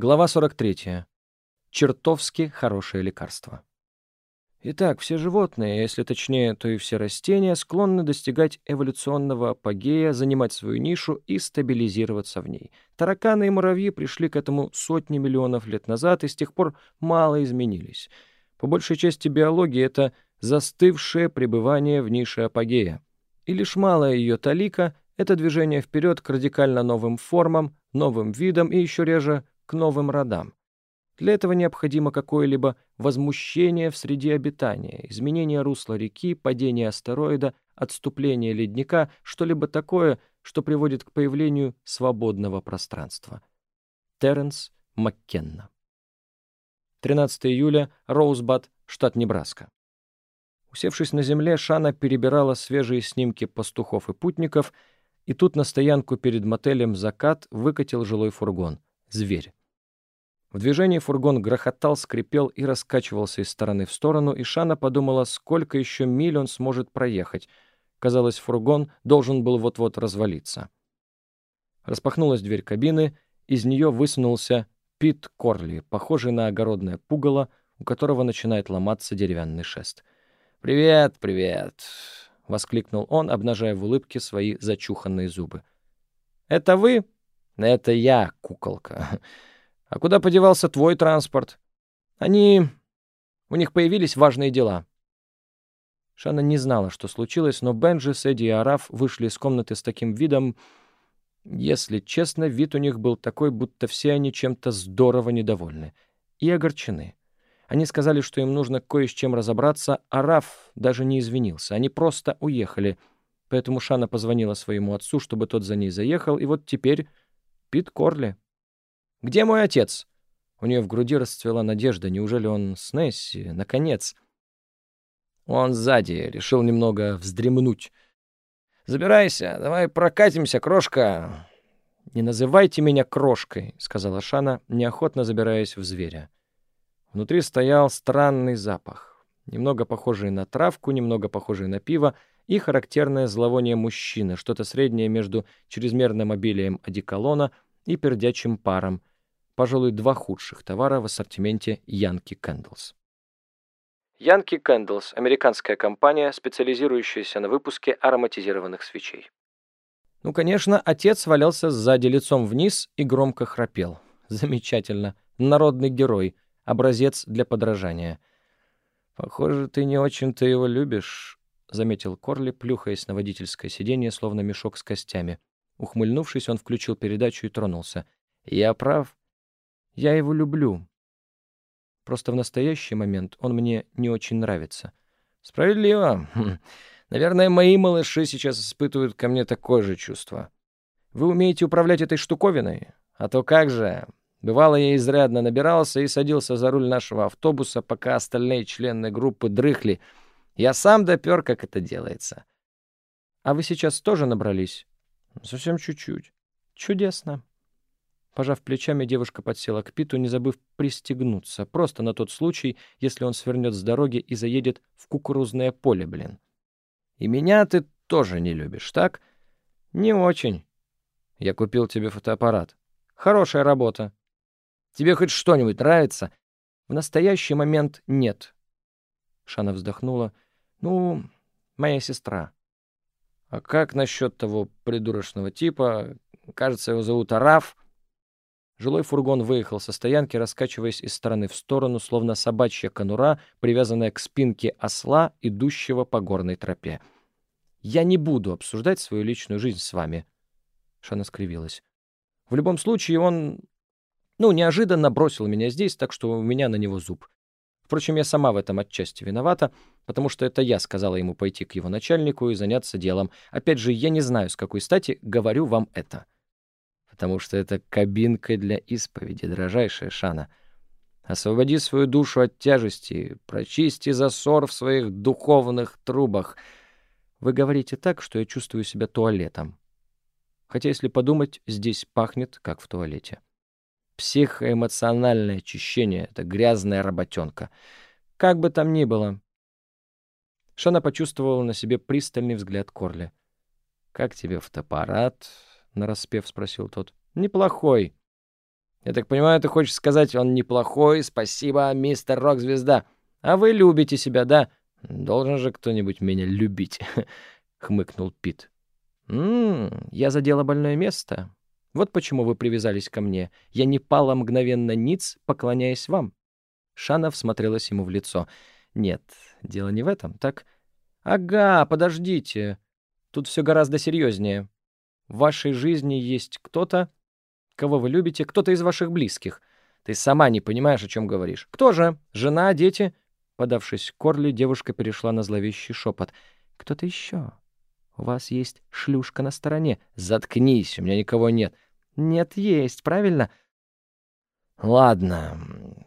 Глава 43. Чертовски хорошее лекарство. Итак, все животные, если точнее, то и все растения, склонны достигать эволюционного апогея, занимать свою нишу и стабилизироваться в ней. Тараканы и муравьи пришли к этому сотни миллионов лет назад и с тех пор мало изменились. По большей части биологии это застывшее пребывание в нише апогея. И лишь малая ее талика — это движение вперед к радикально новым формам, новым видам и еще реже к новым родам. Для этого необходимо какое-либо возмущение в среде обитания, изменение русла реки, падение астероида, отступление ледника, что-либо такое, что приводит к появлению свободного пространства. Терренс Маккенна 13 июля, Роузбад, штат Небраска. Усевшись на земле, Шана перебирала свежие снимки пастухов и путников, и тут на стоянку перед мотелем «Закат» выкатил жилой фургон. Зверь. В движении фургон грохотал, скрипел и раскачивался из стороны в сторону, и Шана подумала, сколько еще миль он сможет проехать. Казалось, фургон должен был вот-вот развалиться. Распахнулась дверь кабины, из нее высунулся Пит Корли, похожий на огородное пугало, у которого начинает ломаться деревянный шест. «Привет, привет!» — воскликнул он, обнажая в улыбке свои зачуханные зубы. «Это вы?» «Это я, куколка. А куда подевался твой транспорт? Они... У них появились важные дела. Шана не знала, что случилось, но Бенджи, Сэдди и Араф вышли из комнаты с таким видом... Если честно, вид у них был такой, будто все они чем-то здорово недовольны. И огорчены. Они сказали, что им нужно кое с чем разобраться, а Раф даже не извинился. Они просто уехали. Поэтому Шана позвонила своему отцу, чтобы тот за ней заехал, и вот теперь Пит Корли. Где мой отец?» У нее в груди расцвела надежда. Неужели он с Несси? Наконец. Он сзади. Решил немного вздремнуть. «Забирайся. Давай прокатимся, крошка». «Не называйте меня крошкой», — сказала Шана, неохотно забираясь в зверя. Внутри стоял странный запах. Немного похожий на травку, немного похожий на пиво и характерное зловоние мужчины, что-то среднее между чрезмерным обилием одеколона и пердячим паром, пожалуй, два худших товара в ассортименте Yankee Candles. Yankee Candles – американская компания, специализирующаяся на выпуске ароматизированных свечей. Ну, конечно, отец валялся сзади лицом вниз и громко храпел. Замечательно. Народный герой. Образец для подражания. «Похоже, ты не очень-то его любишь», — заметил Корли, плюхаясь на водительское сиденье, словно мешок с костями. Ухмыльнувшись, он включил передачу и тронулся. «Я прав?» Я его люблю. Просто в настоящий момент он мне не очень нравится. Справедливо. Хм. Наверное, мои малыши сейчас испытывают ко мне такое же чувство. Вы умеете управлять этой штуковиной? А то как же. Бывало, я изрядно набирался и садился за руль нашего автобуса, пока остальные члены группы дрыхли. Я сам допер, как это делается. А вы сейчас тоже набрались? Совсем чуть-чуть. Чудесно. Пожав плечами, девушка подсела к Питу, не забыв пристегнуться, просто на тот случай, если он свернет с дороги и заедет в кукурузное поле, блин. «И меня ты тоже не любишь, так?» «Не очень. Я купил тебе фотоаппарат. Хорошая работа. Тебе хоть что-нибудь нравится?» «В настоящий момент нет». Шана вздохнула. «Ну, моя сестра». «А как насчет того придурочного типа? Кажется, его зовут Араф». Жилой фургон выехал со стоянки, раскачиваясь из стороны в сторону, словно собачья конура, привязанная к спинке осла, идущего по горной тропе. «Я не буду обсуждать свою личную жизнь с вами», — Шана скривилась. «В любом случае, он, ну, неожиданно бросил меня здесь, так что у меня на него зуб. Впрочем, я сама в этом отчасти виновата, потому что это я сказала ему пойти к его начальнику и заняться делом. Опять же, я не знаю, с какой стати говорю вам это» потому что это кабинка для исповеди, дрожайшая Шана. Освободи свою душу от тяжести, прочисти засор в своих духовных трубах. Вы говорите так, что я чувствую себя туалетом. Хотя, если подумать, здесь пахнет, как в туалете. Психоэмоциональное очищение — это грязная работенка. Как бы там ни было. Шана почувствовала на себе пристальный взгляд Корли. «Как тебе фотоаппарат?» — нараспев спросил тот. «Неплохой. Я так понимаю, ты хочешь сказать, он неплохой, спасибо, мистер Рок-звезда. А вы любите себя, да? Должен же кто-нибудь меня любить, — хмыкнул Пит. «М-м, я задела больное место. Вот почему вы привязались ко мне. Я не пала мгновенно ниц, поклоняясь вам». Шана всмотрелась ему в лицо. «Нет, дело не в этом, так?» «Ага, подождите. Тут все гораздо серьезнее. В вашей жизни есть кто-то, кого вы любите, кто-то из ваших близких. Ты сама не понимаешь, о чем говоришь. Кто же? Жена, дети?» Подавшись к Корли, девушка перешла на зловещий шепот. «Кто-то еще. У вас есть шлюшка на стороне. Заткнись, у меня никого нет». «Нет, есть, правильно?» «Ладно»,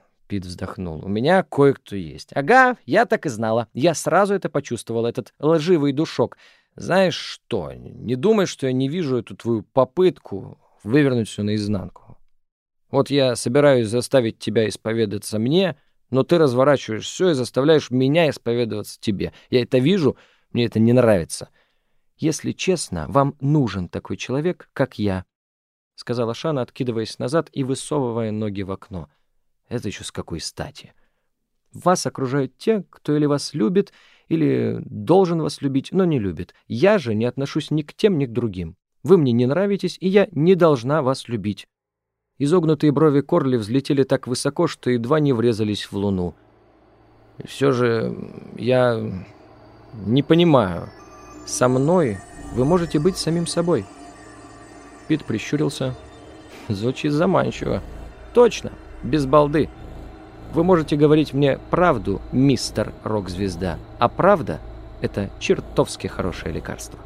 — Пит вздохнул, — «у меня кое-кто есть». «Ага, я так и знала. Я сразу это почувствовал, этот лживый душок. Знаешь что, не думай, что я не вижу эту твою попытку вывернуть все наизнанку. Вот я собираюсь заставить тебя исповедаться мне, но ты разворачиваешь все и заставляешь меня исповедоваться тебе. Я это вижу, мне это не нравится. Если честно, вам нужен такой человек, как я, — сказала Шана, откидываясь назад и высовывая ноги в окно. Это еще с какой стати? Вас окружают те, кто или вас любит, или должен вас любить, но не любит. Я же не отношусь ни к тем, ни к другим. Вы мне не нравитесь, и я не должна вас любить. Изогнутые брови Корли взлетели так высоко, что едва не врезались в луну. Все же я не понимаю. Со мной вы можете быть самим собой. Пит прищурился. Звучит заманчиво. Точно, без балды. Вы можете говорить мне правду, мистер рок-звезда, а правда — это чертовски хорошее лекарство.